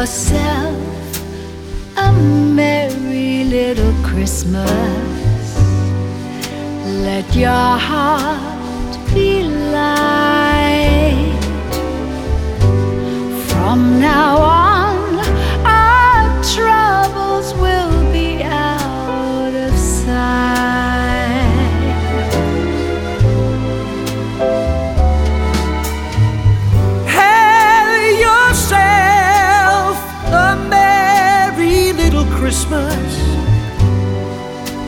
yourself a merry little Christmas. Let your heart be light. Christmas.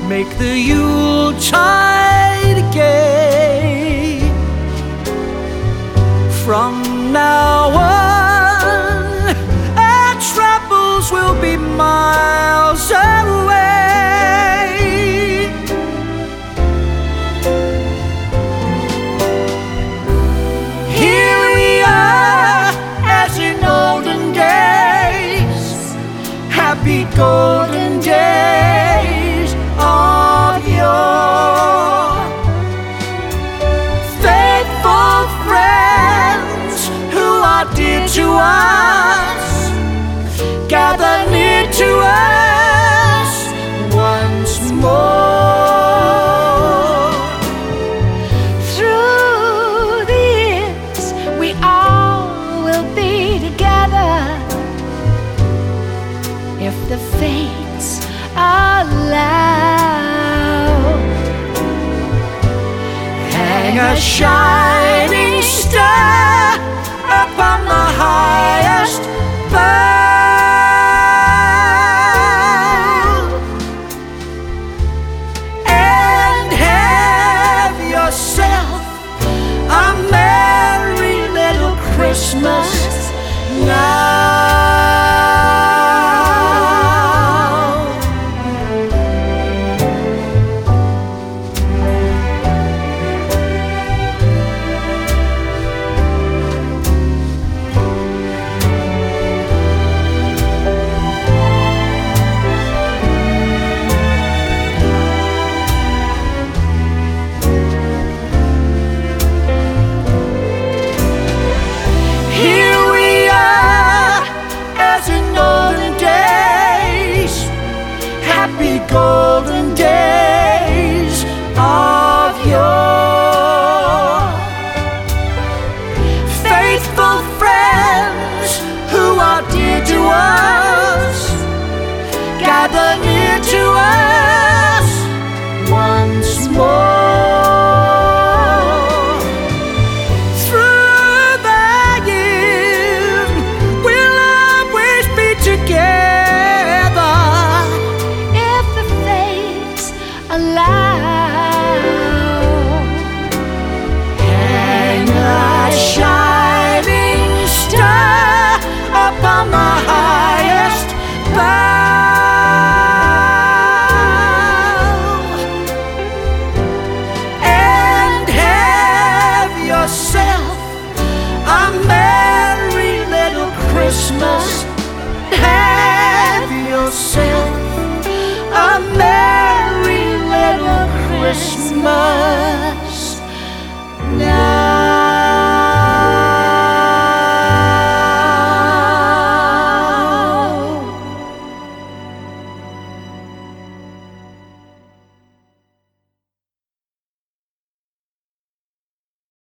Make the Yuletide gay. From now on, our troubles will be miles away. Golden days fates allow. Hang a shining star upon the highest bough and have yourself a merry little Christmas days sé.